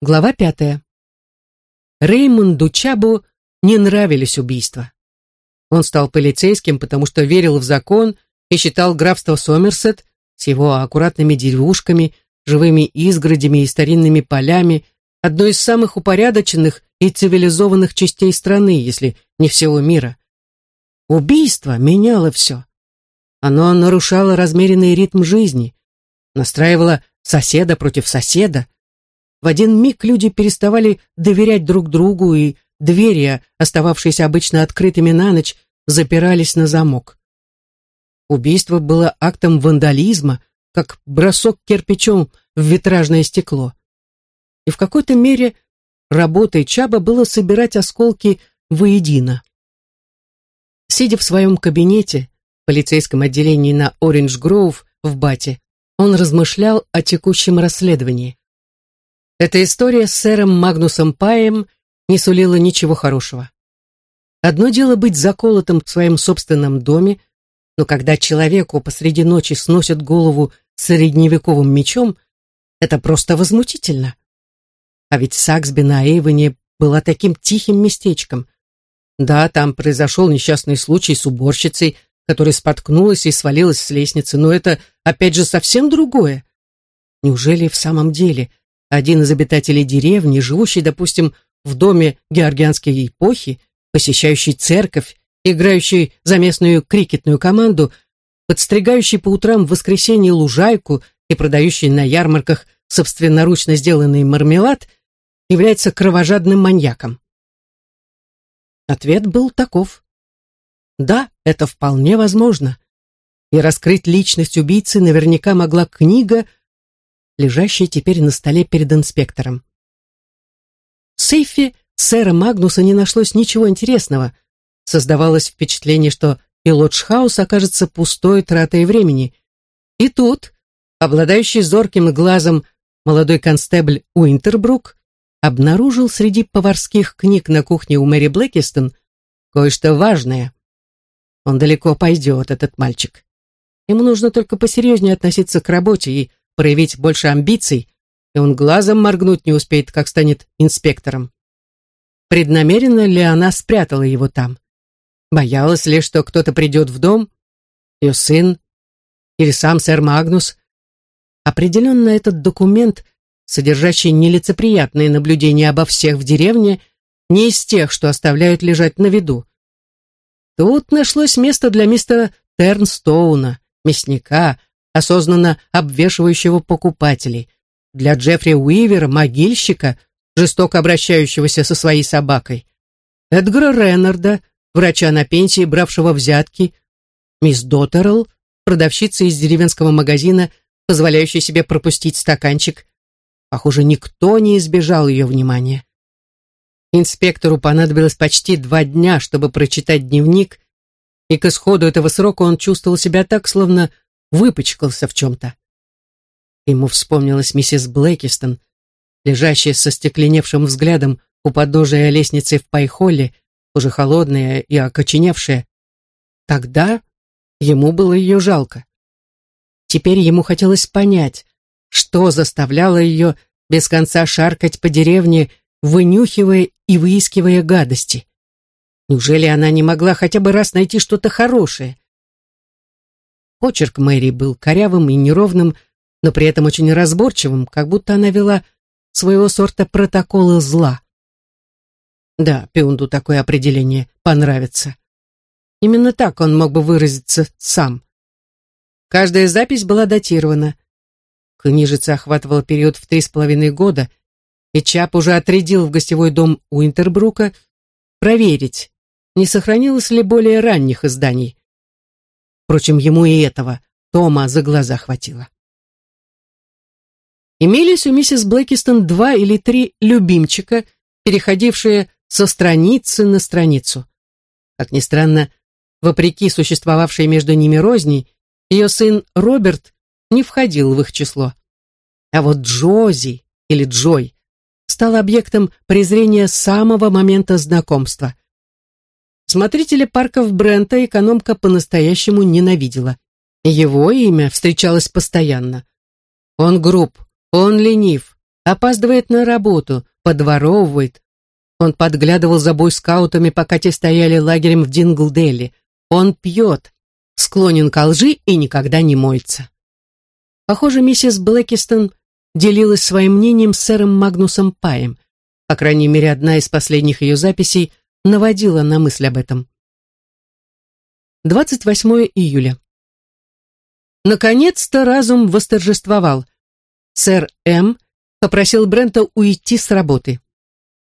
Глава пятая. Реймонду Чабу не нравились убийства. Он стал полицейским, потому что верил в закон и считал графство Сомерсет с его аккуратными деревушками, живыми изгородями и старинными полями одной из самых упорядоченных и цивилизованных частей страны, если не всего мира. Убийство меняло все. Оно нарушало размеренный ритм жизни, настраивало соседа против соседа, в один миг люди переставали доверять друг другу, и двери, остававшиеся обычно открытыми на ночь, запирались на замок. Убийство было актом вандализма, как бросок кирпичом в витражное стекло. И в какой-то мере работой Чаба было собирать осколки воедино. Сидя в своем кабинете, в полицейском отделении на Ориндж-Гроув в Бате, он размышлял о текущем расследовании. Эта история с сэром Магнусом Паем не сулила ничего хорошего. Одно дело быть заколотым в своем собственном доме, но когда человеку посреди ночи сносят голову средневековым мечом, это просто возмутительно. А ведь Саксби на Эйвоне была таким тихим местечком. Да, там произошел несчастный случай с уборщицей, которая споткнулась и свалилась с лестницы, но это, опять же, совсем другое. Неужели в самом деле один из обитателей деревни, живущий, допустим, в доме георгианской эпохи, посещающий церковь, играющий за местную крикетную команду, подстригающий по утрам в воскресенье лужайку и продающий на ярмарках собственноручно сделанный мармелад, является кровожадным маньяком? Ответ был таков. Да, это вполне возможно. И раскрыть личность убийцы наверняка могла книга, лежащей теперь на столе перед инспектором. В сейфе сэра Магнуса не нашлось ничего интересного. Создавалось впечатление, что и Лоджхаус окажется пустой тратой времени. И тут, обладающий зорким глазом молодой констебль Уинтербрук, обнаружил среди поварских книг на кухне у Мэри Блэкистон кое-что важное. Он далеко пойдет, этот мальчик. Ему нужно только посерьезнее относиться к работе и проявить больше амбиций, и он глазом моргнуть не успеет, как станет инспектором. Преднамеренно ли она спрятала его там? Боялась ли, что кто-то придет в дом? Ее сын? Или сам сэр Магнус? Определенно этот документ, содержащий нелицеприятные наблюдения обо всех в деревне, не из тех, что оставляют лежать на виду. Тут нашлось место для мистера Тернстоуна, мясника, осознанно обвешивающего покупателей, для Джеффри Уивера, могильщика, жестоко обращающегося со своей собакой, Эдгара Реннарда, врача на пенсии, бравшего взятки, мисс Доттерл, продавщица из деревенского магазина, позволяющая себе пропустить стаканчик. Похоже, никто не избежал ее внимания. Инспектору понадобилось почти два дня, чтобы прочитать дневник, и к исходу этого срока он чувствовал себя так, словно выпачкался в чем-то. Ему вспомнилась миссис Блэкистон, лежащая со стекленевшим взглядом у подножия лестницы в Пайхолле, уже холодная и окоченевшая. Тогда ему было ее жалко. Теперь ему хотелось понять, что заставляло ее без конца шаркать по деревне, вынюхивая и выискивая гадости. Неужели она не могла хотя бы раз найти что-то хорошее? Почерк Мэри был корявым и неровным, но при этом очень разборчивым, как будто она вела своего сорта протоколы зла. Да, Пиунду такое определение понравится. Именно так он мог бы выразиться сам. Каждая запись была датирована. Книжица охватывала период в три с половиной года, и Чап уже отрядил в гостевой дом Уинтербрука проверить, не сохранилось ли более ранних изданий. Впрочем, ему и этого Тома за глаза хватило. Имелись у миссис Блэкистон два или три любимчика, переходившие со страницы на страницу. Как ни странно, вопреки существовавшей между ними розни, ее сын Роберт не входил в их число. А вот Джози или Джой стал объектом презрения с самого момента знакомства. Смотрителя парков Брента экономка по-настоящему ненавидела. Его имя встречалось постоянно. Он груб, он ленив, опаздывает на работу, подворовывает. Он подглядывал за бойскаутами, пока те стояли лагерем в Динглделе. Он пьет, склонен к лжи и никогда не моется. Похоже, миссис Блэкистон делилась своим мнением с сэром Магнусом Паем. По крайней мере, одна из последних ее записей наводила на мысль об этом. 28 июля. Наконец-то разум восторжествовал. Сэр М. попросил Брента уйти с работы.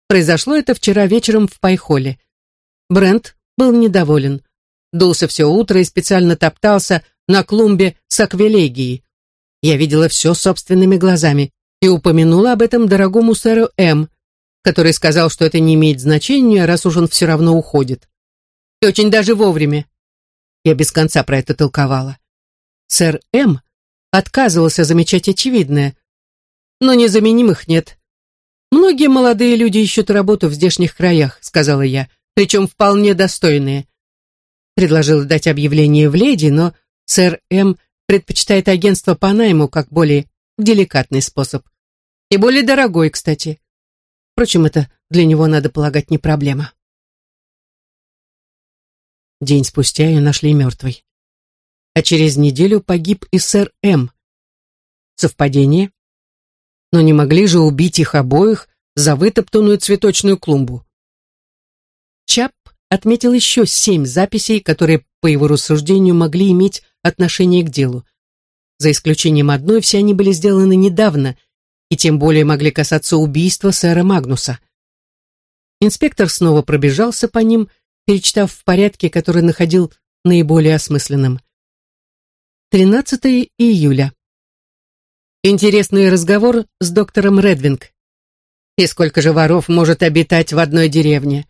Произошло это вчера вечером в Пайхоле. Брент был недоволен. Дулся все утро и специально топтался на клумбе с аквилегией. Я видела все собственными глазами и упомянула об этом дорогому сэру М., который сказал, что это не имеет значения, раз уж он все равно уходит. И очень даже вовремя. Я без конца про это толковала. Сэр М. отказывался замечать очевидное, но незаменимых нет. «Многие молодые люди ищут работу в здешних краях», — сказала я, «причем вполне достойные». Предложила дать объявление в леди, но сэр М. предпочитает агентство по найму как более деликатный способ. И более дорогой, кстати. Впрочем, это для него, надо полагать, не проблема. День спустя ее нашли мертвой. А через неделю погиб и сэр М. Совпадение? Но не могли же убить их обоих за вытоптанную цветочную клумбу. Чап отметил еще семь записей, которые, по его рассуждению, могли иметь отношение к делу. За исключением одной, все они были сделаны недавно – и тем более могли касаться убийства сэра Магнуса. Инспектор снова пробежался по ним, перечитав в порядке, который находил наиболее осмысленным. 13 июля. Интересный разговор с доктором Редвинг. И сколько же воров может обитать в одной деревне?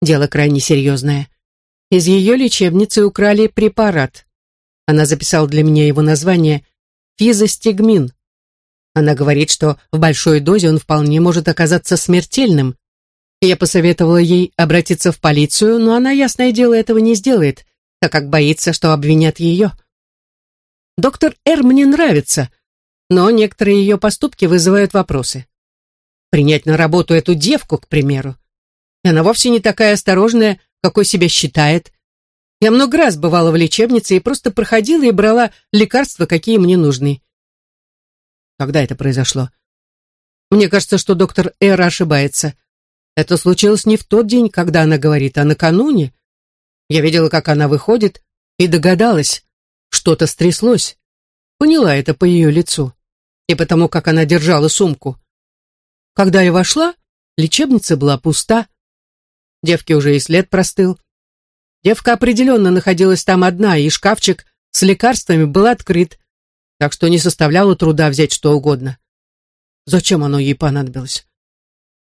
Дело крайне серьезное. Из ее лечебницы украли препарат. Она записала для меня его название «Физостигмин». Она говорит, что в большой дозе он вполне может оказаться смертельным. Я посоветовала ей обратиться в полицию, но она, ясное дело, этого не сделает, так как боится, что обвинят ее. Доктор Р мне нравится, но некоторые ее поступки вызывают вопросы. Принять на работу эту девку, к примеру. И она вовсе не такая осторожная, какой себя считает. Я много раз бывала в лечебнице и просто проходила и брала лекарства, какие мне нужны. Когда это произошло? Мне кажется, что доктор Эра ошибается. Это случилось не в тот день, когда она говорит, а накануне. Я видела, как она выходит, и догадалась, что-то стряслось. Поняла это по ее лицу и потому, как она держала сумку. Когда я вошла, лечебница была пуста. Девке уже и след простыл. Девка определенно находилась там одна, и шкафчик с лекарствами был открыт, так что не составляло труда взять что угодно. Зачем оно ей понадобилось?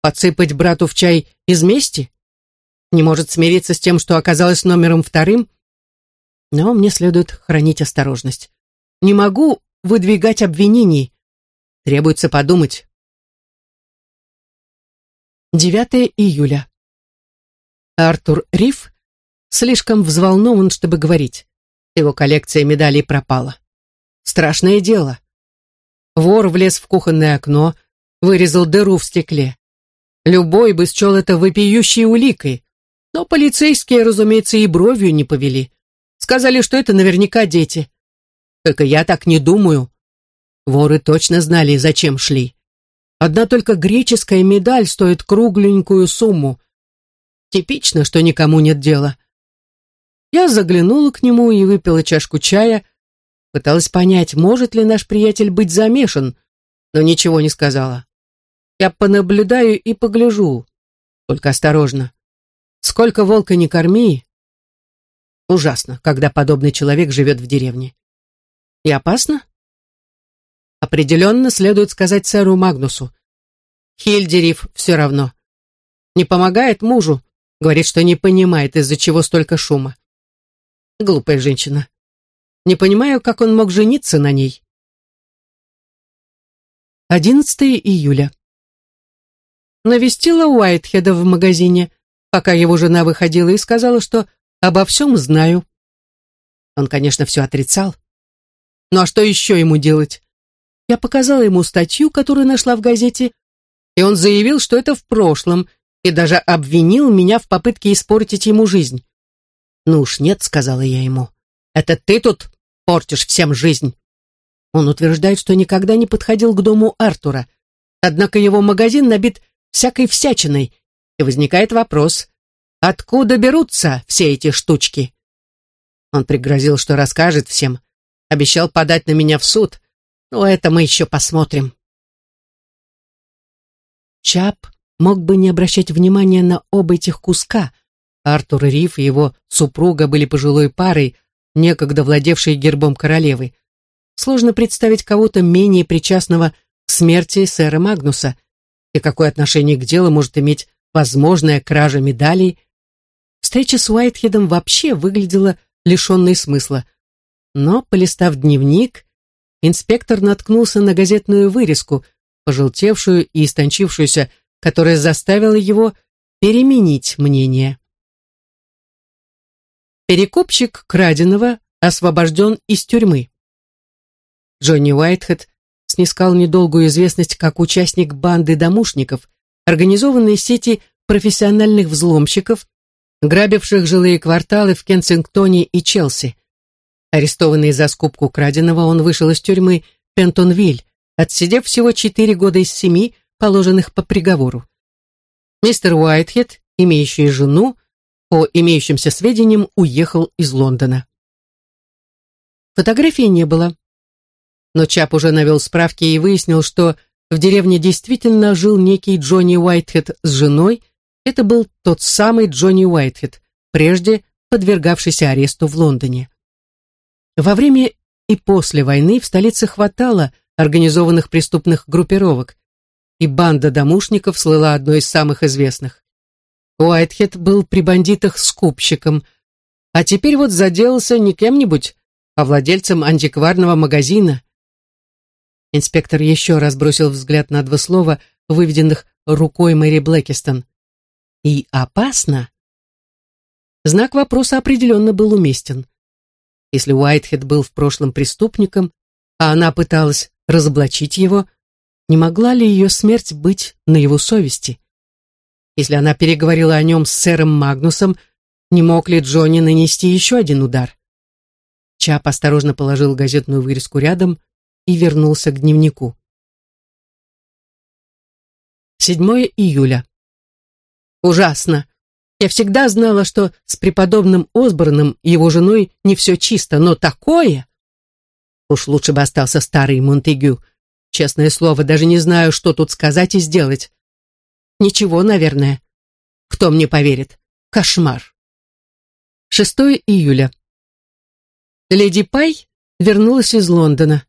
Подсыпать брату в чай из мести? Не может смириться с тем, что оказалось номером вторым? Но мне следует хранить осторожность. Не могу выдвигать обвинений. Требуется подумать. 9 июля. Артур Риф слишком взволнован, чтобы говорить. Его коллекция медалей пропала. Страшное дело. Вор влез в кухонное окно, вырезал дыру в стекле. Любой бы счел это вопиющей уликой. Но полицейские, разумеется, и бровью не повели. Сказали, что это наверняка дети. Только я так не думаю. Воры точно знали, зачем шли. Одна только греческая медаль стоит кругленькую сумму. Типично, что никому нет дела. Я заглянула к нему и выпила чашку чая, Пыталась понять, может ли наш приятель быть замешан, но ничего не сказала. Я понаблюдаю и погляжу. Только осторожно. Сколько волка не корми. Ужасно, когда подобный человек живет в деревне. И опасно? Определенно следует сказать сэру Магнусу. Хильдериф все равно. Не помогает мужу, говорит, что не понимает, из-за чего столько шума. Глупая женщина. Не понимаю, как он мог жениться на ней. 11 июля. Навестила Уайтхеда в магазине, пока его жена выходила, и сказала, что обо всем знаю. Он, конечно, все отрицал. Ну а что еще ему делать? Я показала ему статью, которую нашла в газете, и он заявил, что это в прошлом, и даже обвинил меня в попытке испортить ему жизнь. «Ну уж нет», — сказала я ему, — «это ты тут портишь всем жизнь». Он утверждает, что никогда не подходил к дому Артура, однако его магазин набит всякой всячиной, и возникает вопрос, откуда берутся все эти штучки? Он пригрозил, что расскажет всем, обещал подать на меня в суд, но это мы еще посмотрим. Чап мог бы не обращать внимания на оба этих куска. Артур Риф и его супруга были пожилой парой, некогда владевшей гербом королевы. Сложно представить кого-то менее причастного к смерти сэра Магнуса и какое отношение к делу может иметь возможная кража медалей. Встреча с Уайтхедом вообще выглядела лишенной смысла. Но, полистав дневник, инспектор наткнулся на газетную вырезку, пожелтевшую и истончившуюся, которая заставила его переменить мнение. Перекупщик краденого освобожден из тюрьмы. Джонни Уайтхед снискал недолгую известность как участник банды домушников, организованной сети профессиональных взломщиков, грабивших жилые кварталы в Кенсингтоне и Челси. Арестованный за скупку краденого, он вышел из тюрьмы Пентонвиль, отсидев всего четыре года из семи, положенных по приговору. Мистер Уайтхед, имеющий жену, по имеющимся сведениям, уехал из Лондона. Фотографии не было. Но Чап уже навел справки и выяснил, что в деревне действительно жил некий Джонни Уайтхед с женой. Это был тот самый Джонни Уайтхед, прежде подвергавшийся аресту в Лондоне. Во время и после войны в столице хватало организованных преступных группировок, и банда домушников слыла одной из самых известных. Уайтхед был при бандитах скупщиком, а теперь вот заделался не кем-нибудь, а владельцем антикварного магазина. Инспектор еще раз бросил взгляд на два слова, выведенных рукой Мэри Блэкистон. «И опасно?» Знак вопроса определенно был уместен. Если Уайтхед был в прошлом преступником, а она пыталась разоблачить его, не могла ли ее смерть быть на его совести? Если она переговорила о нем с сэром Магнусом, не мог ли Джонни нанести еще один удар? Чап осторожно положил газетную вырезку рядом и вернулся к дневнику. 7 июля. Ужасно. Я всегда знала, что с преподобным Осборном и его женой не все чисто, но такое... Уж лучше бы остался старый Монтегю. Честное слово, даже не знаю, что тут сказать и сделать. Ничего, наверное. Кто мне поверит? Кошмар. 6 июля. Леди Пай вернулась из Лондона.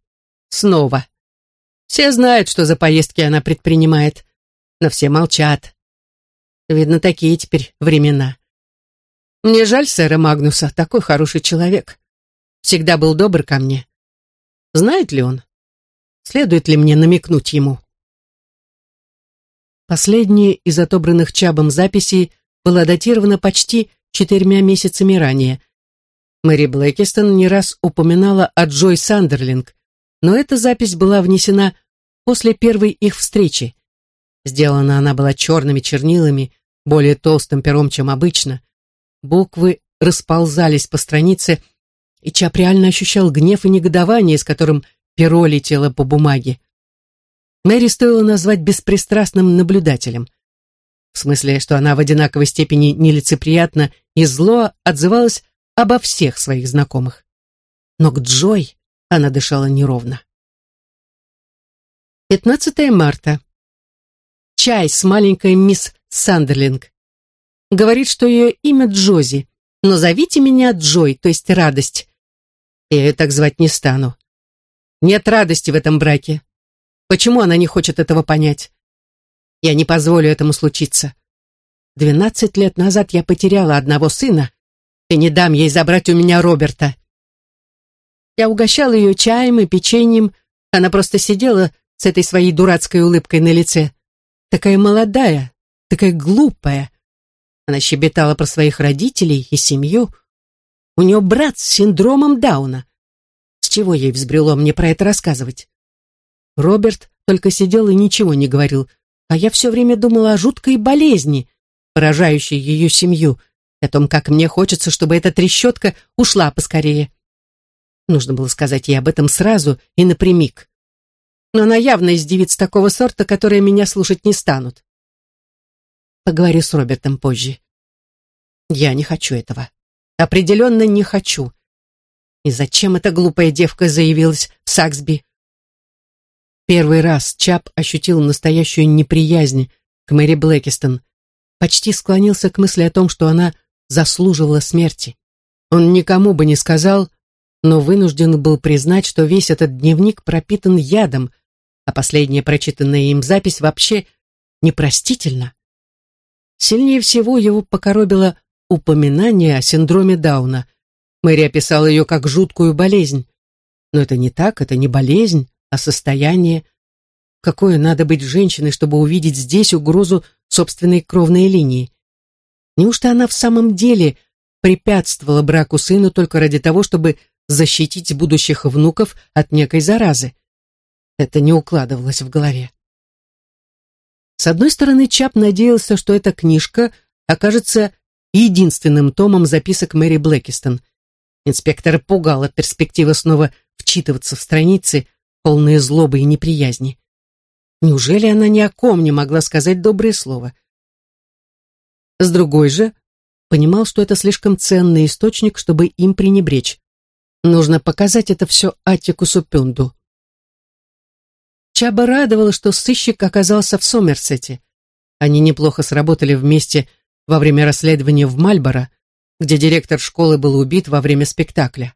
Снова. Все знают, что за поездки она предпринимает, но все молчат. Видно, такие теперь времена. Мне жаль сэра Магнуса, такой хороший человек. Всегда был добр ко мне. Знает ли он? Следует ли мне намекнуть ему? Последняя из отобранных Чабом записей была датирована почти четырьмя месяцами ранее. Мэри Блэкистон не раз упоминала о Джой Сандерлинг, но эта запись была внесена после первой их встречи. Сделана она была черными чернилами, более толстым пером, чем обычно. Буквы расползались по странице, и Чап реально ощущал гнев и негодование, с которым перо летело по бумаге. Мэри стоило назвать беспристрастным наблюдателем. В смысле, что она в одинаковой степени нелицеприятно и зло отзывалась обо всех своих знакомых. Но к Джой она дышала неровно. 15 марта чай с маленькой мисс Сандерлинг. Говорит, что ее имя Джози, но зовите меня Джой, то есть радость. Я ее так звать не стану. Нет радости в этом браке. Почему она не хочет этого понять? Я не позволю этому случиться. Двенадцать лет назад я потеряла одного сына и не дам ей забрать у меня Роберта. Я угощала ее чаем и печеньем, она просто сидела с этой своей дурацкой улыбкой на лице такая молодая, такая глупая. Она щебетала про своих родителей и семью. У нее брат с синдромом Дауна. С чего ей взбрело мне про это рассказывать? Роберт только сидел и ничего не говорил, а я все время думала о жуткой болезни, поражающей ее семью, о том, как мне хочется, чтобы эта трещотка ушла поскорее. Нужно было сказать ей об этом сразу и напрямик. Но она явно из девиц такого сорта, которые меня слушать не станут. Поговорю с Робертом позже. Я не хочу этого. Определенно не хочу. И зачем эта глупая девка заявилась в Саксби? Первый раз Чап ощутил настоящую неприязнь к Мэри Блэкистон, почти склонился к мысли о том, что она заслуживала смерти. Он никому бы не сказал, но вынужден был признать, что весь этот дневник пропитан ядом, а последняя прочитанная им запись вообще непростительна. Сильнее всего его покоробило упоминание о синдроме Дауна. Мэри описала ее как жуткую болезнь. Но это не так, это не болезнь, а состояние. Какое надо быть женщиной, чтобы увидеть здесь угрозу собственной кровной линии? Неужто она в самом деле препятствовала браку сыну только ради того, чтобы защитить будущих внуков от некой заразы. Это не укладывалось в голове. С одной стороны, Чап надеялся, что эта книжка окажется единственным томом записок Мэри Блэкистон. Инспектор пугал от перспективы снова вчитываться в страницы, полные злобы и неприязни. Неужели она ни о ком не могла сказать доброе слово? С другой же, понимал, что это слишком ценный источник, чтобы им пренебречь. Нужно показать это все Атикусу Пюнду. Чаба радовала, что сыщик оказался в Сомерсете. Они неплохо сработали вместе во время расследования в Мальборо, где директор школы был убит во время спектакля.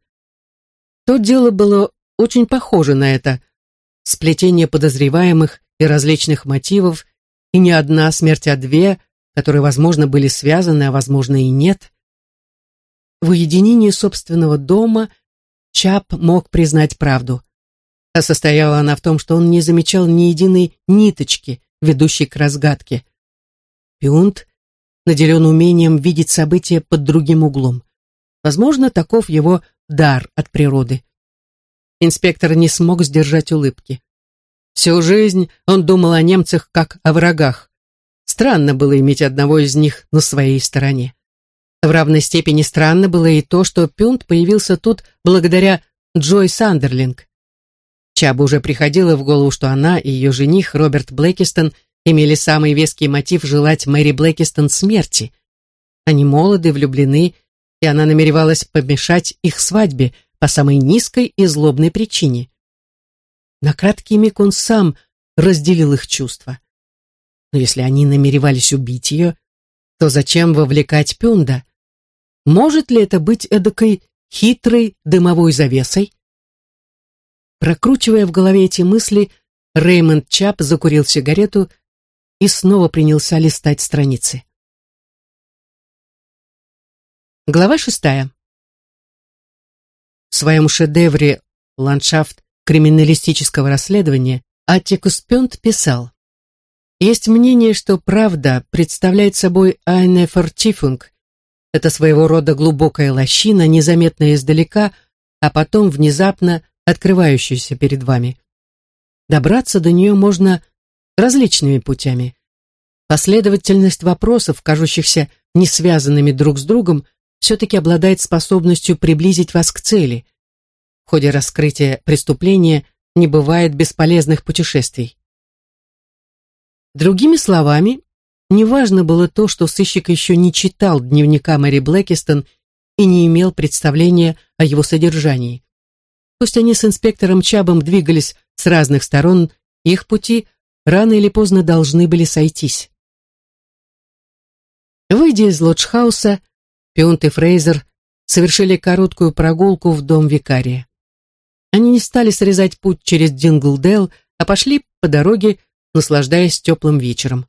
То дело было очень похоже на это. Сплетение подозреваемых и различных мотивов, и не одна смерть, а две, которые, возможно, были связаны, а, возможно, и нет. В уединении собственного дома Чап мог признать правду. А состояла она в том, что он не замечал ни единой ниточки, ведущей к разгадке. Пиунт наделен умением видеть события под другим углом. Возможно, таков его дар от природы. Инспектор не смог сдержать улыбки. Всю жизнь он думал о немцах как о врагах. Странно было иметь одного из них на своей стороне. В равной степени странно было и то, что Пюнт появился тут благодаря Джой Сандерлинг. Чабу уже приходило в голову, что она и ее жених Роберт Блэкистон имели самый веский мотив желать Мэри Блэкистон смерти. Они молоды, влюблены, и она намеревалась помешать их свадьбе по самой низкой и злобной причине. На краткий миг он сам разделил их чувства. Но если они намеревались убить ее, то зачем вовлекать Пюнда? Может ли это быть эдакой хитрой дымовой завесой? Прокручивая в голове эти мысли, Реймонд Чап закурил сигарету и снова принялся листать страницы. Глава шестая. В своем шедевре «Ландшафт криминалистического расследования» Аттикус Пёнт писал «Есть мнение, что правда представляет собой Айне Фортифунг, это своего рода глубокая лощина, незаметная издалека, а потом внезапно открывающаяся перед вами. Добраться до нее можно различными путями. Последовательность вопросов, кажущихся не связанными друг с другом, все-таки обладает способностью приблизить вас к цели. В ходе раскрытия преступления не бывает бесполезных путешествий. Другими словами, Неважно было то, что сыщик еще не читал дневника Мэри Блэкистон и не имел представления о его содержании. Пусть они с инспектором Чаббом двигались с разных сторон, их пути рано или поздно должны были сойтись. Выйдя из лодж-хауса, Пюнт и Фрейзер совершили короткую прогулку в дом викария. Они не стали срезать путь через Динглдейл, а пошли по дороге, наслаждаясь теплым вечером.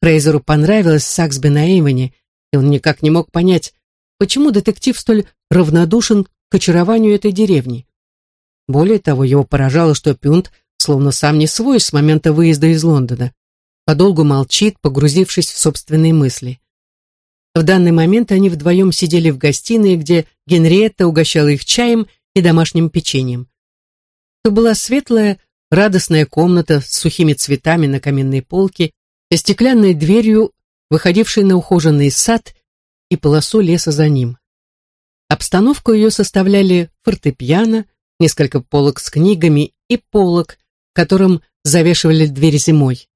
Фрейзеру понравилось Саксби на Эймоне, и он никак не мог понять, почему детектив столь равнодушен к очарованию этой деревни. Более того, его поражало, что Пюнт словно сам не свой с момента выезда из Лондона. Подолгу молчит, погрузившись в собственные мысли. В данный момент они вдвоем сидели в гостиной, где Генриетта угощала их чаем и домашним печеньем. Это была светлая, радостная комната с сухими цветами на каменной полке и стеклянной дверью, выходившей на ухоженный сад и полосу леса за ним. Обстановку ее составляли фортепиано, несколько полок с книгами и полок, которым завешивали дверь зимой.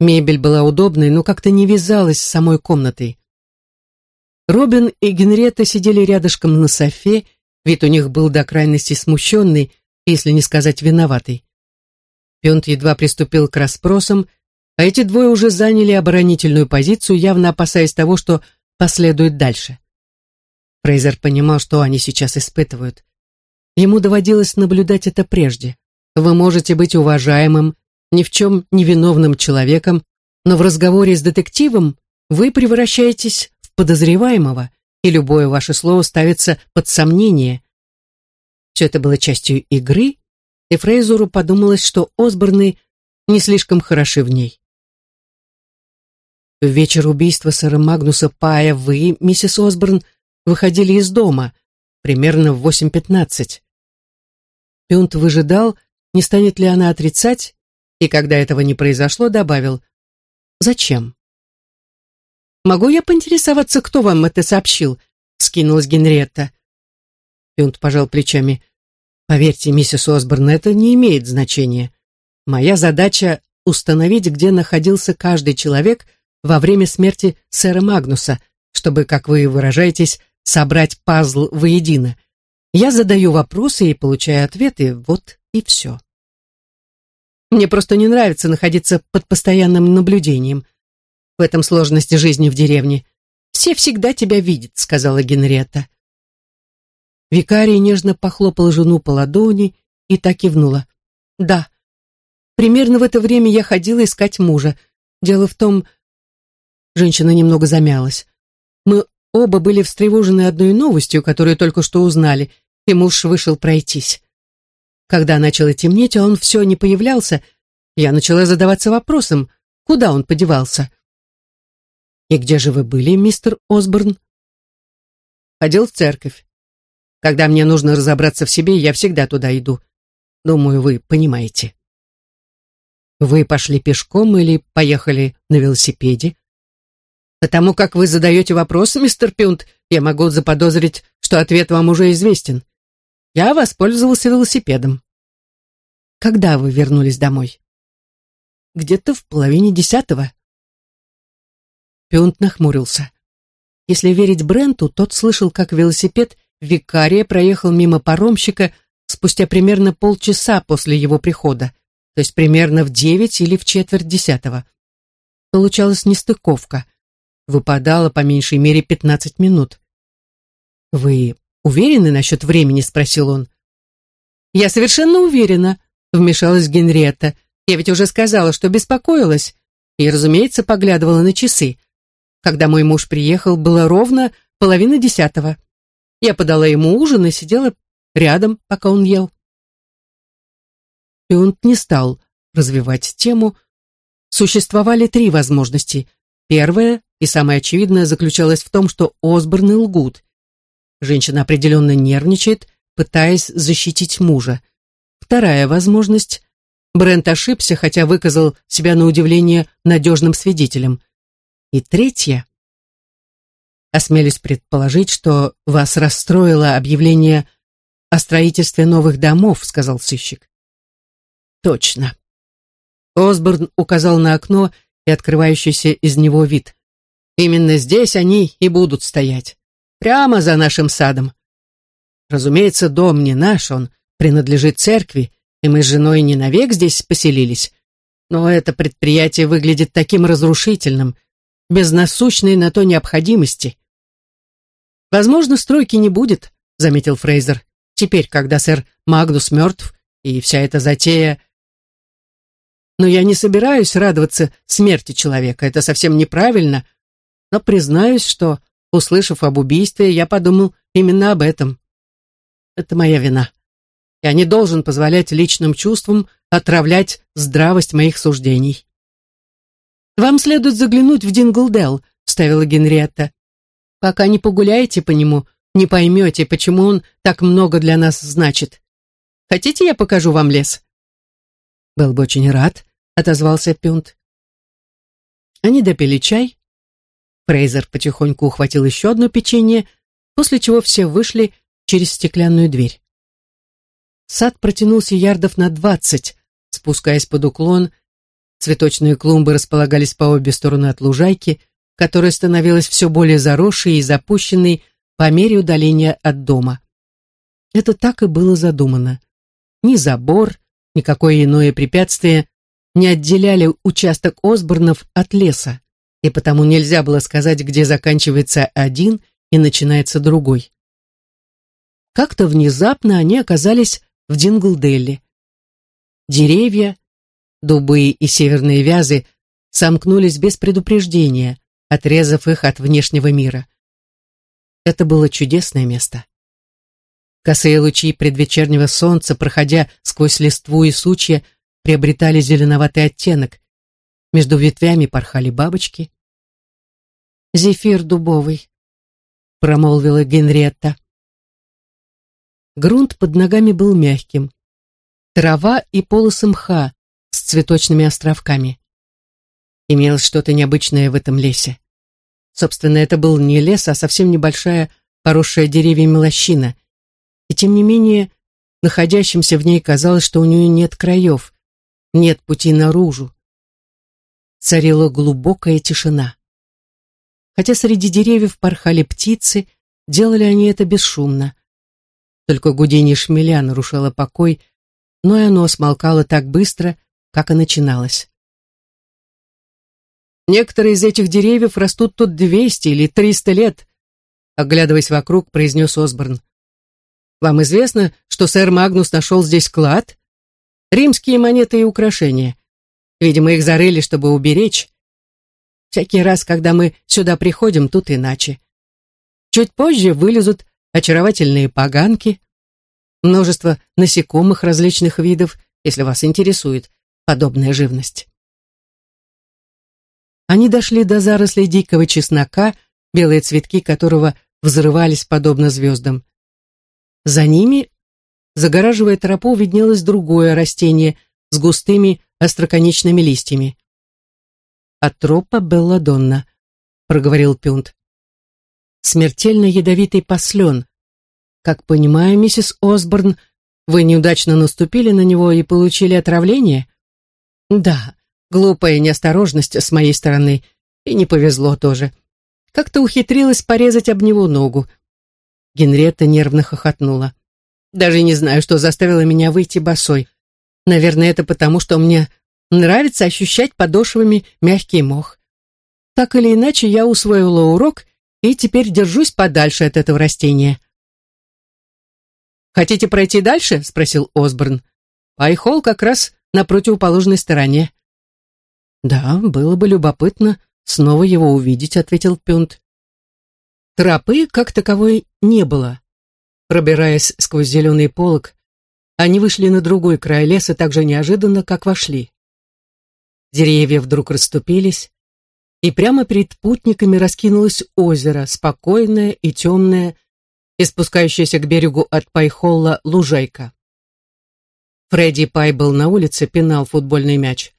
Мебель была удобной, но как-то не вязалась с самой комнатой. Робин и Генриетта сидели рядышком на софе, вид у них был до крайности смущенный, если не сказать виноватый. Пионт едва приступил к расспросам, а эти двое уже заняли оборонительную позицию, явно опасаясь того, что последует дальше. Фрейзер понимал, что они сейчас испытывают. Ему доводилось наблюдать это прежде. Вы можете быть уважаемым, ни в чем невиновным человеком, но в разговоре с детективом вы превращаетесь подозреваемого, и любое ваше слово ставится под сомнение. Все это было частью игры, и Фрейзеру подумалось, что Осборны не слишком хороши в ней. В вечер убийства сэра Магнуса Пая вы, миссис Осборн, выходили из дома, примерно в 8.15. Пюнт выжидал, не станет ли она отрицать, и когда этого не произошло, добавил «Зачем?» «Могу я поинтересоваться, кто вам это сообщил?» — скинулась Генриетта. Пюнт пожал плечами. «Поверьте, миссис Осборн, это не имеет значения. Моя задача — установить, где находился каждый человек во время смерти сэра Магнуса, чтобы, как вы выражаетесь, собрать пазл воедино. Я задаю вопросы и получаю ответы, вот и все. Мне просто не нравится находиться под постоянным наблюдением. В этом сложности жизни в деревне. Все всегда тебя видят, сказала Генриетта. Викарий нежно похлопал жену по ладони и так кивнула. Да, примерно в это время я ходила искать мужа. Дело в том... Женщина немного замялась. Мы Оба были встревожены одной новостью, которую только что узнали, и муж вышел пройтись. Когда начало темнеть, а он все не появлялся, я начала задаваться вопросом, куда он подевался. «И где же вы были, мистер Осборн?» «Ходил в церковь. Когда мне нужно разобраться в себе, я всегда туда иду. Думаю, вы понимаете». «Вы пошли пешком или поехали на велосипеде?» Потому как вы задаете вопросы, мистер Пюнт, я могу заподозрить, что ответ вам уже известен. Я воспользовался велосипедом. Когда вы вернулись домой? Где-то в половине десятого. Пюнт нахмурился. Если верить Бренту, тот слышал, как велосипед викария проехал мимо паромщика спустя примерно полчаса после его прихода, то есть примерно в девять или в четверть десятого. Получалась нестыковка — выпадало по меньшей мере пятнадцать минут. «Вы уверены насчет времени?» — спросил он. «Я совершенно уверена», — вмешалась Генриетта. «Я ведь уже сказала, что беспокоилась, и, разумеется, поглядывала на часы. Когда мой муж приехал, было ровно половина десятого. Я подала ему ужин и сидела рядом, пока он ел». Пионт не стал развивать тему. Существовали три возможности. Первая и самое очевидное заключалось в том, что Осборны лгут. Женщина определенно нервничает, пытаясь защитить мужа. Вторая возможность. Брент ошибся, хотя выказал себя на удивление надежным свидетелем. И третья. Осмелюсь предположить, что вас расстроило объявление о строительстве новых домов, сказал сыщик. Точно. Осборн указал на окно и открывающийся из него вид. Именно здесь они и будут стоять. Прямо за нашим садом. Разумеется, дом не наш, он принадлежит церкви, и мы с женой не навек здесь поселились. Но это предприятие выглядит таким разрушительным, без насущной на то необходимости. «Возможно, стройки не будет», — заметил Фрейзер. «Теперь, когда сэр Магнус мертв, и вся эта затея...» «Но я не собираюсь радоваться смерти человека, это совсем неправильно», но признаюсь, что, услышав об убийстве, я подумал именно об этом. Это моя вина. Я не должен позволять личным чувствам отравлять здравость моих суждений. «Вам следует заглянуть в Динглдел», — вставила Генриетта. «Пока не погуляете по нему, не поймете, почему он так много для нас значит. Хотите, я покажу вам лес?» «Был бы очень рад», — отозвался Пюнт. Они допили чай. Фрейзер потихоньку ухватил еще одно печенье, после чего все вышли через стеклянную дверь. Сад протянулся ярдов на двадцать, спускаясь под уклон. Цветочные клумбы располагались по обе стороны от лужайки, которая становилась все более заросшей и запущенной по мере удаления от дома. Это так и было задумано. Ни забор, никакое иное препятствие не отделяли участок Осборнов от леса, и потому нельзя было сказать, где заканчивается один и начинается другой. Как-то внезапно они оказались в Динглделле. Деревья, дубы и северные вязы сомкнулись без предупреждения, отрезав их от внешнего мира. Это было чудесное место. Косые лучи предвечернего солнца, проходя сквозь листву и сучья, приобретали зеленоватый оттенок. Между ветвями порхали бабочки. «Зефир дубовый», — промолвила Генриетта. Грунт под ногами был мягким. Трава и полосы мха с цветочными островками. Имелось что-то необычное в этом лесе. Собственно, это был не лес, а совсем небольшая, поросшая деревьями лощина. И тем не менее, находящимся в ней казалось, что у нее нет краев, нет пути наружу. Царила глубокая тишина. Хотя среди деревьев порхали птицы, делали они это бесшумно. Только гудение шмеля нарушало покой, но и оно смолкало так быстро, как и начиналось. Некоторые из этих деревьев растут тут двести или триста лет, оглядываясь вокруг, произнес Осборн. Вам известно, что сэр Магнус нашел здесь клад? Римские монеты и украшения. Видимо, их зарыли, чтобы уберечь. Всякий раз, когда мы сюда приходим, тут иначе. Чуть позже вылезут очаровательные поганки, множество насекомых различных видов, если вас интересует подобная живность. Они дошли до зарослей дикого чеснока, белые цветки которого взрывались подобно звездам. За ними загораживая тропу, виднелось другое растение с густыми остроконечными листьями. «Атропа белладонна», — проговорил Пюнт. «Смертельно ядовитый послен. Как понимаю, миссис Осборн, вы неудачно наступили на него и получили отравление?» «Да, глупая неосторожность с моей стороны, и не повезло тоже. Как-то ухитрилась порезать об него ногу». Генрета нервно хохотнула. Даже не знаю, что заставило меня выйти босой. Наверное, это потому, что мне нравится ощущать подошвами мягкий мох. Так или иначе, я усвоила урок и теперь держусь подальше от этого растения. «Хотите пройти дальше?» — спросил Осборн. «Пайхол как раз на противоположной стороне». «Да, было бы любопытно снова его увидеть», — ответил Пюнт. Тропы, как таковой, не было. Пробираясь сквозь зеленый полог, они вышли на другой край леса так же неожиданно, как вошли. Деревья вдруг расступились, и прямо перед путниками раскинулось озеро, спокойное и темное, и спускающееся к берегу от Пайхолла лужайка. Фредди Пай был на улице, пинал футбольный мяч,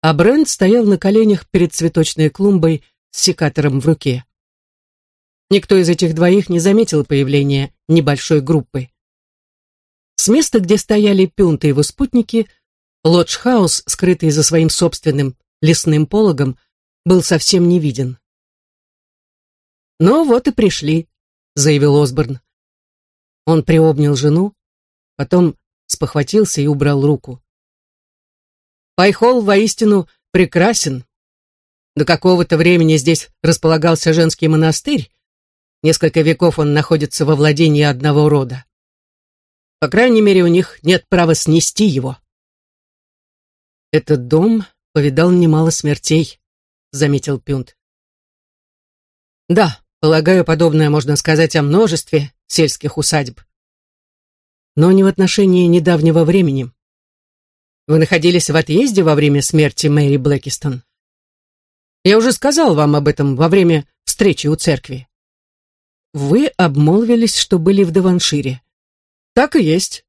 а Брент стоял на коленях перед цветочной клумбой с секатором в руке. Никто из этих двоих не заметил появления небольшой группы. С места, где стояли Пюнт и его спутники, лодж-хаус, скрытый за своим собственным лесным пологом, был совсем не виден. «Ну вот и пришли», — заявил Осборн. Он приобнял жену, потом спохватился и убрал руку. Пайхол воистину прекрасен. До какого-то времени здесь располагался женский монастырь, Несколько веков он находится во владении одного рода. По крайней мере, у них нет права снести его. Этот дом повидал немало смертей, заметил Пюнт. Да, полагаю, подобное можно сказать о множестве сельских усадеб. Но не в отношении недавнего времени. Вы находились в отъезде во время смерти Мэри Блэкистон? Я уже сказал вам об этом во время встречи у церкви. Вы обмолвились, что были в Даваншире. Так и есть.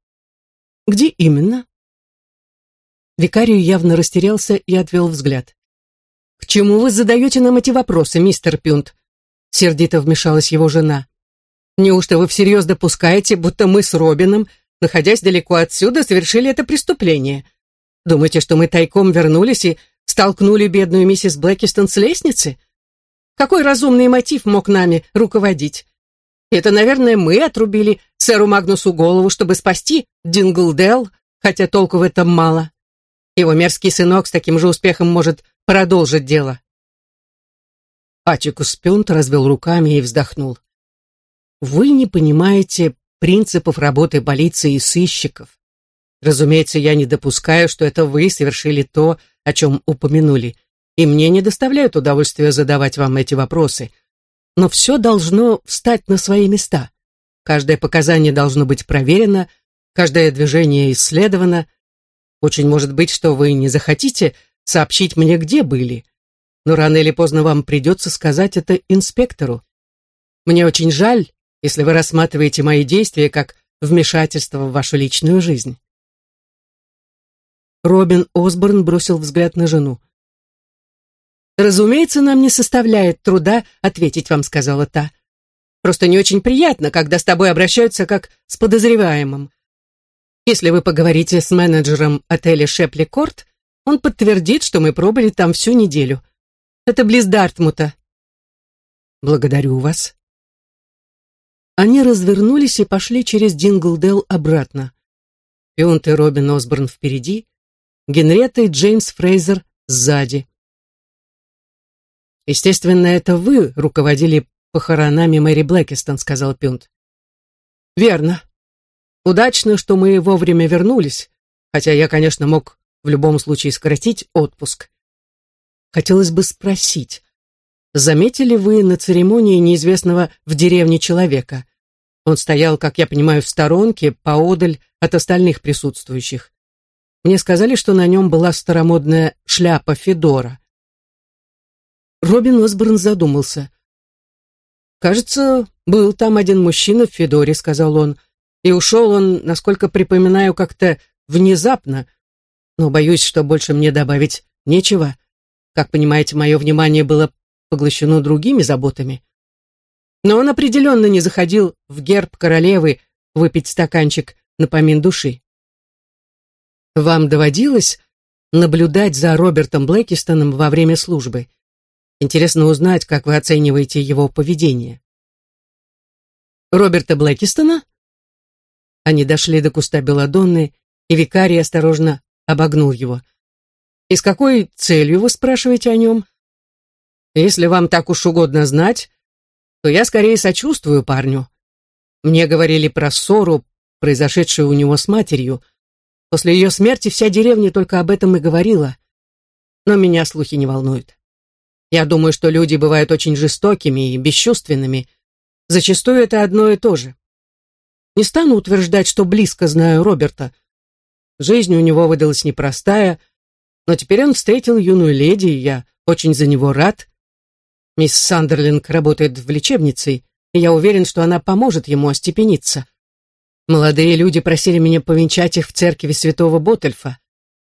Где именно? Викарий явно растерялся и отвел взгляд. «К чему вы задаете нам эти вопросы, мистер Пюнт?» Сердито вмешалась его жена. «Неужто вы всерьез допускаете, будто мы с Робином, находясь далеко отсюда, совершили это преступление? Думаете, что мы тайком вернулись и столкнули бедную миссис Блэкистон с лестницы? Какой разумный мотив мог нами руководить? Это, наверное, мы отрубили сэру Магнусу голову, чтобы спасти Динглдел, хотя толку в этом мало. Его мерзкий сынок с таким же успехом может продолжить дело. Ачикус Пюнт развел руками и вздохнул. «Вы не понимаете принципов работы полиции и сыщиков. Разумеется, я не допускаю, что это вы совершили то, о чем упомянули, и мне не доставляет удовольствия задавать вам эти вопросы. Но все должно встать на свои места. Каждое показание должно быть проверено, каждое движение исследовано. Очень может быть, что вы не захотите сообщить мне, где были, но рано или поздно вам придется сказать это инспектору. Мне очень жаль, если вы рассматриваете мои действия как вмешательство в вашу личную жизнь. Робин Осборн бросил взгляд на жену. «Разумеется, нам не составляет труда ответить вам», — сказала та. «Просто не очень приятно, когда с тобой обращаются как с подозреваемым. Если вы поговорите с менеджером отеля Шепли Корт, он подтвердит, что мы пробыли там всю неделю. Это близ Дартмута». «Благодарю вас». Они развернулись и пошли через Динглдел обратно. Пионт и Робин Осборн впереди, Генрета и Джеймс Фрейзер сзади. «Естественно, это вы руководили похоронами Мэри Блэкистон», — сказал Пюнт. «Верно. Удачно, что мы вовремя вернулись, хотя я, конечно, мог в любом случае сократить отпуск. Хотелось бы спросить, заметили вы на церемонии неизвестного в деревне человека? Он стоял, как я понимаю, в сторонке, поодаль от остальных присутствующих. Мне сказали, что на нем была старомодная шляпа Федора. Робин Осборн задумался. «Кажется, был там один мужчина в Федоре», — сказал он, «и ушел он, насколько припоминаю, как-то внезапно, но боюсь, что больше мне добавить нечего. Как понимаете, мое внимание было поглощено другими заботами. Но он определенно не заходил в герб королевы выпить стаканчик на помин души. Вам доводилось наблюдать за Робертом Блэкистоном во время службы? Интересно узнать, как вы оцениваете его поведение. Роберта Блэкистона? Они дошли до куста Беладонны, и викарий осторожно обогнул его. «И с какой целью вы спрашиваете о нем?» «Если вам так уж угодно знать, то я скорее сочувствую парню. Мне говорили про ссору, произошедшую у него с матерью, После ее смерти вся деревня только об этом и говорила. Но меня слухи не волнуют. Я думаю, что люди бывают очень жестокими и бесчувственными. Зачастую это одно и то же. Не стану утверждать, что близко знаю Роберта. Жизнь у него выдалась непростая, но теперь он встретил юную леди, и я очень за него рад. Мисс Сандерлинг работает в лечебнице, и я уверен, что она поможет ему остепениться. Молодые люди просили меня повенчать их в церкви святого Ботельфа.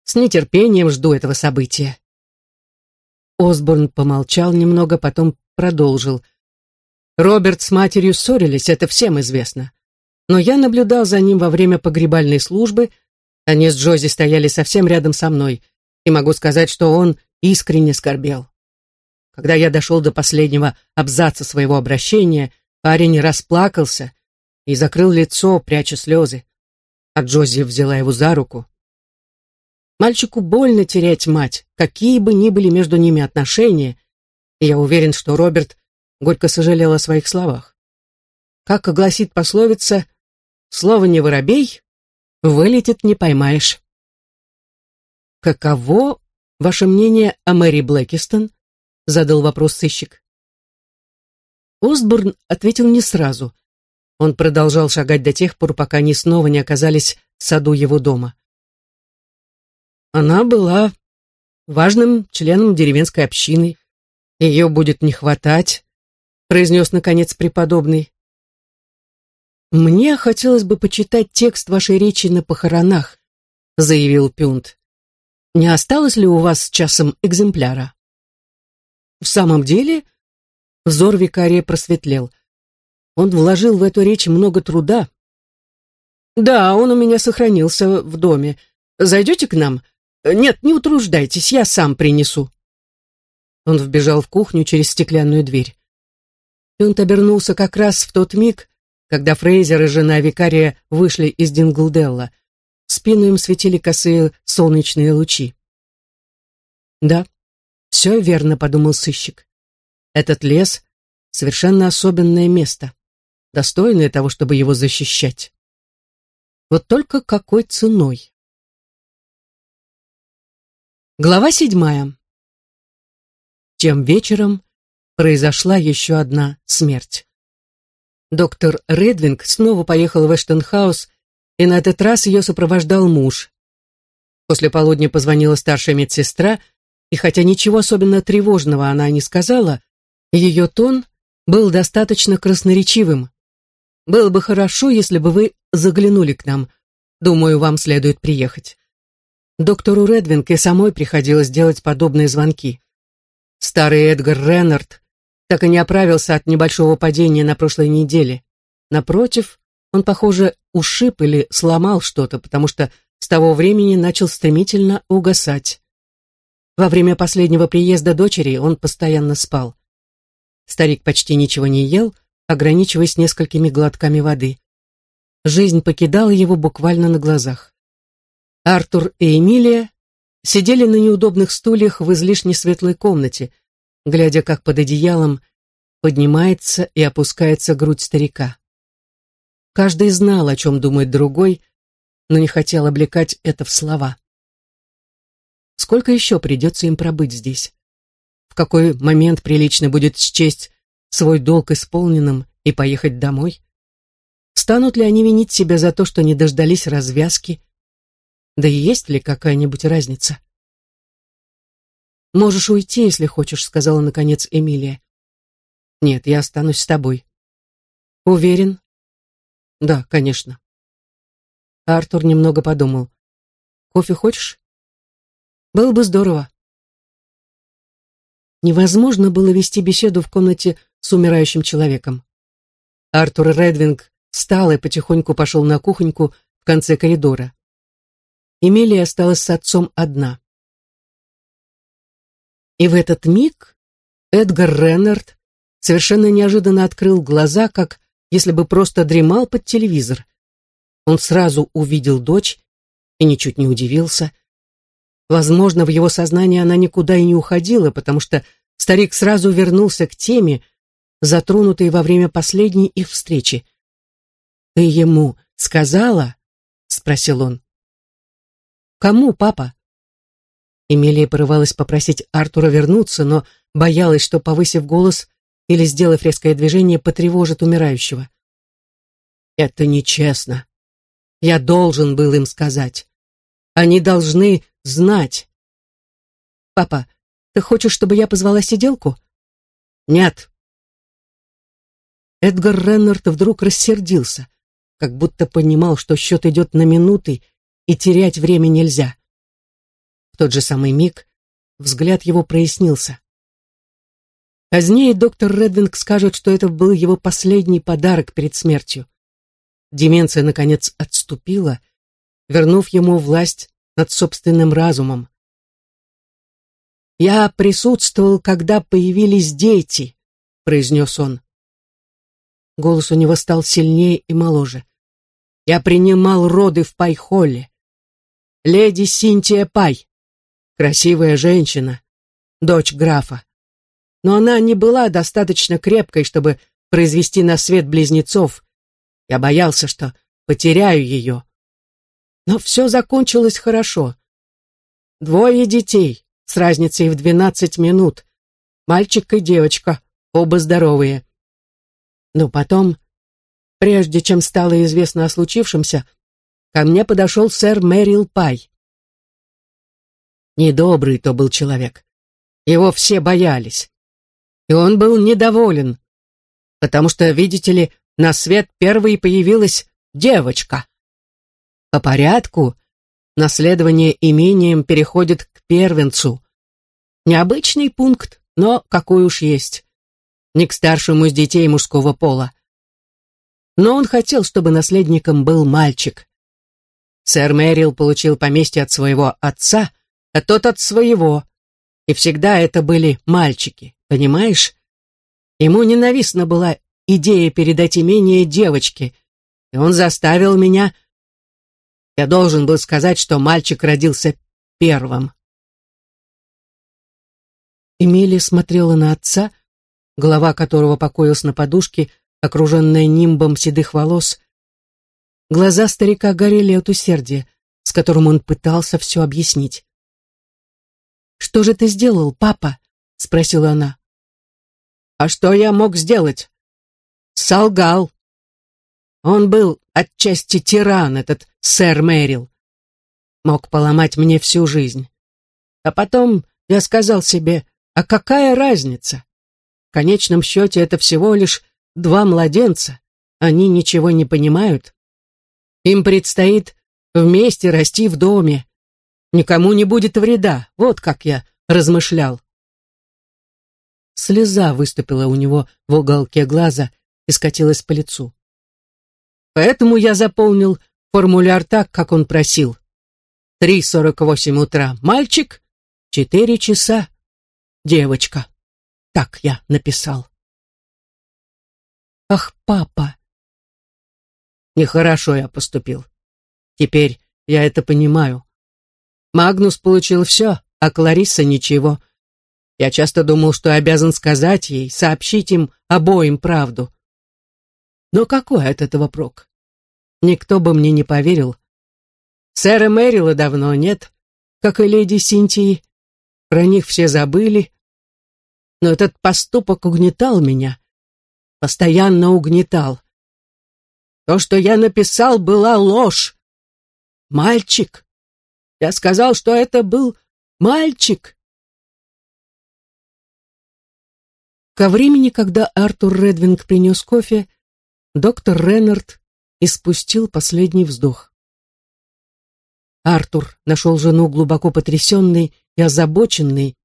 С нетерпением жду этого события. Осборн помолчал немного, потом продолжил. Роберт с матерью ссорились, это всем известно. Но я наблюдал за ним во время погребальной службы, они с Джози стояли совсем рядом со мной, и могу сказать, что он искренне скорбел. Когда я дошел до последнего абзаца своего обращения, парень расплакался и закрыл лицо, пряча слезы. А Джози взяла его за руку. Мальчику больно терять мать, какие бы ни были между ними отношения, и я уверен, что Роберт горько сожалел о своих словах. Как огласит пословица, «Слово не воробей, вылетит не поймаешь». «Каково ваше мнение о Мэри Блэкистон?» — задал вопрос сыщик. Осборн ответил не сразу — он продолжал шагать до тех пор, пока они снова не оказались в саду его дома. Она была важным членом деревенской общины. Ее будет не хватать, произнес, наконец, преподобный. «Мне хотелось бы почитать текст вашей речи на похоронах», заявил Пюнт. Не осталось ли у вас с часом экземпляра? В самом деле, взор викария просветлел. Он вложил в эту речь много труда. Да, он у меня сохранился в доме. Зайдете к нам? Нет, не утруждайтесь, я сам принесу. Он вбежал в кухню через стеклянную дверь. Он обернулся как раз в тот миг, когда Фрейзер и жена викария вышли из Динглделла. В спину им светили косые солнечные лучи. «Да, все верно», — подумал сыщик. «Этот лес — совершенно особенное место, достойное того, чтобы его защищать. Вот только какой ценой?» Глава седьмая. Тем вечером произошла еще одна смерть. Доктор Редвинг снова поехал в Эштенхаус, и на этот раз ее сопровождал муж. После полудня позвонила старшая медсестра, и хотя ничего особенно тревожного она не сказала, ее тон был достаточно красноречивым. «Было бы хорошо, если бы вы заглянули к нам. Думаю, вам следует приехать». Доктору Редвинг и самой приходилось делать подобные звонки. Старый Эдгар Реннард так и не оправился от небольшого падения на прошлой неделе. Напротив, он, похоже, ушиб или сломал что-то, потому что с того времени начал стремительно угасать. Во время последнего приезда дочери он постоянно спал. Старик почти ничего не ел, ограничиваясь несколькими глотками воды. Жизнь покидала его буквально на глазах. Артур и Эмилия сидели на неудобных стульях в излишне светлой комнате, глядя, как под одеялом поднимается и опускается грудь старика. Каждый знал, о чем думает другой, но не хотел облекать это в слова. Сколько еще придется им пробыть здесь? В какой момент прилично будет счесть свой долг исполненным и поехать домой? Станут ли они винить себя за то, что не дождались развязки? Да и есть ли какая-нибудь разница? «Можешь уйти, если хочешь», — сказала наконец Эмилия. «Нет, я останусь с тобой». «Уверен?» «Да, конечно». Артур немного подумал. «Кофе хочешь?» «Было бы здорово». Невозможно было вести беседу в комнате с умирающим человеком. Артур Редвинг встал и потихоньку пошел на кухоньку в конце коридора. Эмилия осталась с отцом одна. И в этот миг Эдгар Реннард совершенно неожиданно открыл глаза, как если бы просто дремал под телевизор. Он сразу увидел дочь и ничуть не удивился. Возможно, в его сознании она никуда и не уходила, потому что старик сразу вернулся к теме, затронутой во время последней их встречи. «Ты ему сказала?» — спросил он. «Кому, папа?» Эмилия порывалась попросить Артура вернуться, но боялась, что, повысив голос или сделав резкое движение, потревожит умирающего. «Это нечестно. Я должен был им сказать. Они должны знать». «Папа, ты хочешь, чтобы я позвала сиделку?» «Нет». Эдгар Реннард вдруг рассердился, как будто понимал, что счет идет на минуты, и терять время нельзя. В тот же самый миг взгляд его прояснился. Позднее доктор Редвинг скажет, что это был его последний подарок перед смертью. Деменция, наконец, отступила, вернув ему власть над собственным разумом. «Я присутствовал, когда появились дети», — произнес он. Голос у него стал сильнее и моложе. «Я принимал роды в Пайхолле. Леди Синтия Пай, красивая женщина, дочь графа. Но она не была достаточно крепкой, чтобы произвести на свет близнецов. Я боялся, что потеряю ее. Но все закончилось хорошо. Двое детей с разницей в двенадцать минут. Мальчик и девочка, оба здоровые. Но потом, прежде чем стало известно о случившемся, ко мне подошел сэр Мэрил Пай. Недобрый то был человек. Его все боялись. И он был недоволен, потому что, видите ли, на свет первой появилась девочка. По порядку наследование имением переходит к первенцу. Необычный пункт, но какой уж есть. Не к старшему из детей мужского пола. Но он хотел, чтобы наследником был мальчик. Сэр Мэрил получил поместье от своего отца, а тот от своего. И всегда это были мальчики, понимаешь? Ему ненавистна была идея передать имение девочке, и он заставил меня... Я должен был сказать, что мальчик родился первым. Эмилия смотрела на отца, голова которого покоилась на подушке, окруженная нимбом седых волос, Глаза старика горели от усердия, с которым он пытался все объяснить. «Что же ты сделал, папа?» — спросила она. «А что я мог сделать?» «Солгал. Он был отчасти тиран, этот сэр Мэрил. Мог поломать мне всю жизнь. А потом я сказал себе, а какая разница? В конечном счете это всего лишь два младенца. Они ничего не понимают. Им предстоит вместе расти в доме. Никому не будет вреда. Вот как я размышлял. Слеза выступила у него в уголке глаза и скатилась по лицу. Поэтому я заполнил формуляр так, как он просил. Три сорок восемь утра мальчик, четыре часа девочка. Так я написал. Ах, папа, Нехорошо я поступил. Теперь я это понимаю. Магнус получил все, а Клариса ничего. Я часто думал, что обязан сказать ей, сообщить им обоим правду. Но какой от этого прок? Никто бы мне не поверил. Сэра Мэрила давно нет, как и леди Синтии. Про них все забыли. Но этот поступок угнетал меня. Постоянно угнетал. То, что я написал, была ложь. Мальчик. Я сказал, что это был мальчик. Ко времени, когда Артур Редвинг принес кофе, доктор Реннард испустил последний вздох. Артур нашел жену глубоко потрясенной и озабоченной,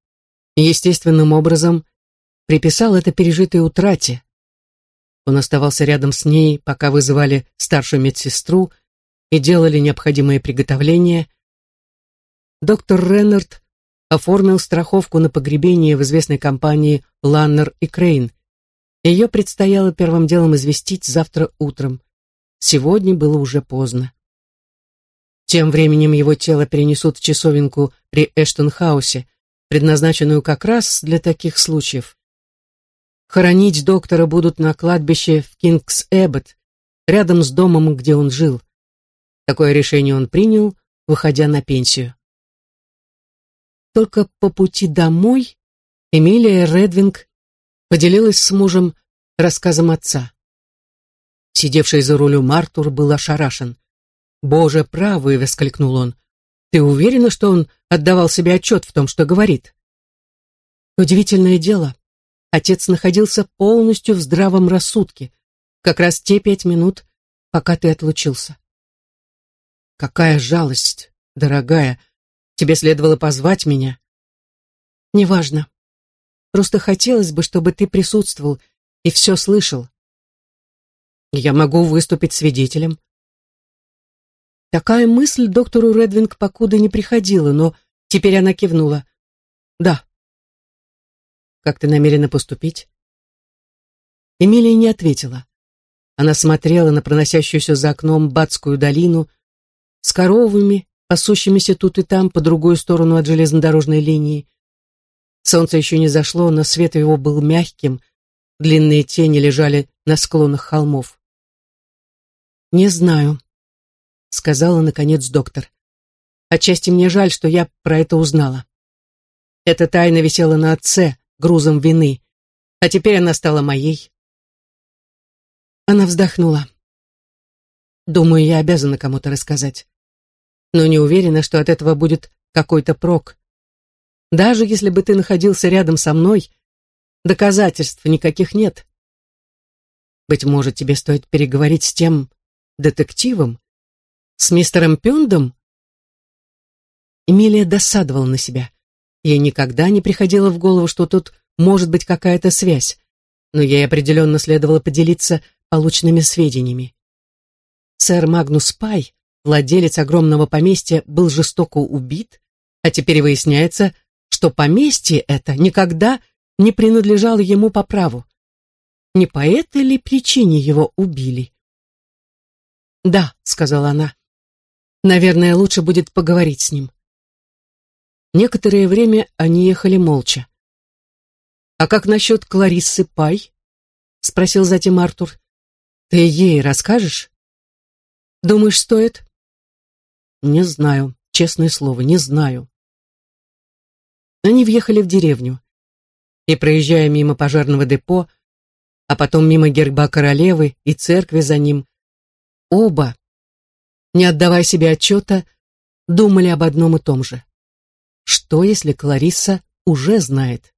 и естественным образом приписал это пережитой утрате. Он оставался рядом с ней, пока вызывали старшую медсестру и делали необходимые приготовления. Доктор Реннард оформил страховку на погребение в известной компании «Ланнер и Крейн». Ее предстояло первым делом известить завтра утром. Сегодня было уже поздно. Тем временем его тело перенесут в часовенку при Эштонхаусе, предназначенную как раз для таких случаев. Хоронить доктора будут на кладбище в Кингс-Эббот, рядом с домом, где он жил. Такое решение он принял, выходя на пенсию. Только по пути домой Эмилия Редвинг поделилась с мужем рассказом отца. Сидевший за рулем Артур был ошарашен. «Боже правый!» — воскликнул он. «Ты уверена, что он отдавал себе отчет в том, что говорит?» Удивительное дело. Отец находился полностью в здравом рассудке, как раз те пять минут, пока ты отлучился. Какая жалость, дорогая. Тебе следовало позвать меня. Неважно. Просто хотелось бы, чтобы ты присутствовал и все слышал. Я могу выступить свидетелем. Такая мысль доктору Редвинг покуда не приходила, но теперь она кивнула. Да, как ты намерена поступить?» Эмилия не ответила. Она смотрела на проносящуюся за окном Батскую долину с коровами, пасущимися тут и там по другую сторону от железнодорожной линии. Солнце еще не зашло, но свет его был мягким, длинные тени лежали на склонах холмов. «Не знаю», — сказала, наконец, доктор. «Отчасти мне жаль, что я про это узнала. Эта тайна висела на отце, грузом вины, а теперь она стала моей. Она вздохнула. Думаю, я обязана кому-то рассказать. Но не уверена, что от этого будет какой-то прок. Даже если бы ты находился рядом со мной, доказательств никаких нет. Быть может, тебе стоит переговорить с тем детективом, с мистером Пюндом? Эмилия досадовала на себя. Ей никогда не приходило в голову, что тут может быть какая-то связь, но ей определенно следовало поделиться полученными сведениями. Сэр Магнус Пай, владелец огромного поместья, был жестоко убит, а теперь выясняется, что поместье это никогда не принадлежало ему по праву. Не по этой ли причине его убили? «Да», — сказала она, — «наверное, лучше будет поговорить с ним». Некоторое время они ехали молча. «А как насчет Клариссы Пай?» — спросил затем Артур. «Ты ей расскажешь?» «Думаешь, стоит?» «Не знаю, честное слово, не знаю». Они въехали в деревню. И, проезжая мимо пожарного депо, а потом мимо герба королевы и церкви за ним, оба, не отдавая себе отчета, думали об одном и том же. Что, если Кларисса уже знает?